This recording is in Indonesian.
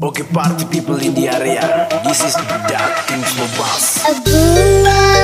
Okay, party people in the area. This is the Dark Kings for Bass.